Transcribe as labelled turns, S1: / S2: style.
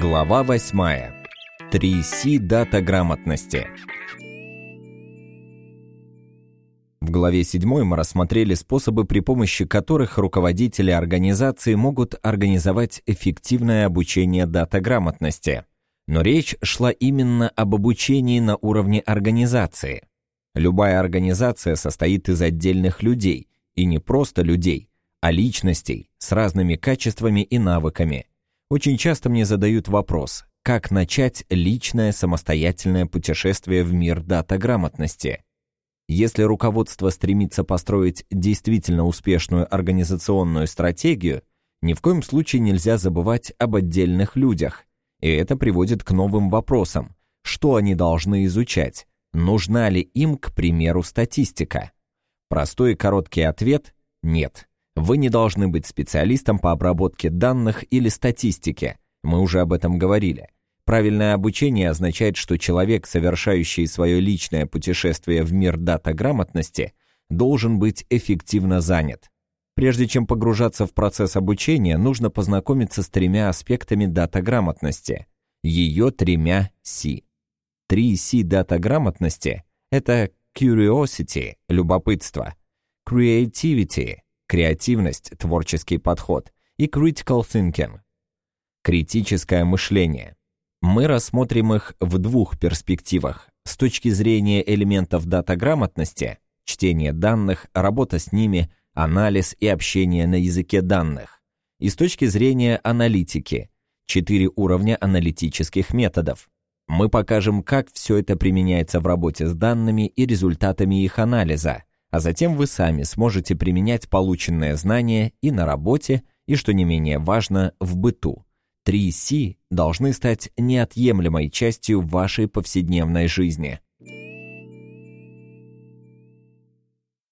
S1: Глава 8. 3C дата грамотности. В главе 7 мы рассмотрели способы, при помощи которых руководители организации могут организовать эффективное обучение дата грамотности. Но речь шла именно об обучении на уровне организации. Любая организация состоит из отдельных людей, и не просто людей, а личностей с разными качествами и навыками. Очень часто мне задают вопрос, как начать личное самостоятельное путешествие в мир дата-грамотности. Если руководство стремится построить действительно успешную организационную стратегию, ни в коем случае нельзя забывать об отдельных людях. И это приводит к новым вопросам. Что они должны изучать? Нужна ли им, к примеру, статистика? Простой и короткий ответ – нет. Вы не должны быть специалистом по обработке данных или статистике. Мы уже об этом говорили. Правильное обучение означает, что человек, совершающий свое личное путешествие в мир дата-грамотности, должен быть эффективно занят. Прежде чем погружаться в процесс обучения, нужно познакомиться с тремя аспектами дата-грамотности. Ее тремя C. Три C дата-грамотности – это curiosity – любопытство, creativity креативность, творческий подход и critical thinking, критическое мышление. Мы рассмотрим их в двух перспективах. С точки зрения элементов дата-грамотности, чтение данных, работа с ними, анализ и общение на языке данных. И с точки зрения аналитики, четыре уровня аналитических методов. Мы покажем, как все это применяется в работе с данными и результатами их анализа, а затем вы сами сможете применять полученные знания и на работе, и, что не менее важно, в быту. 3C должны стать неотъемлемой частью вашей повседневной жизни.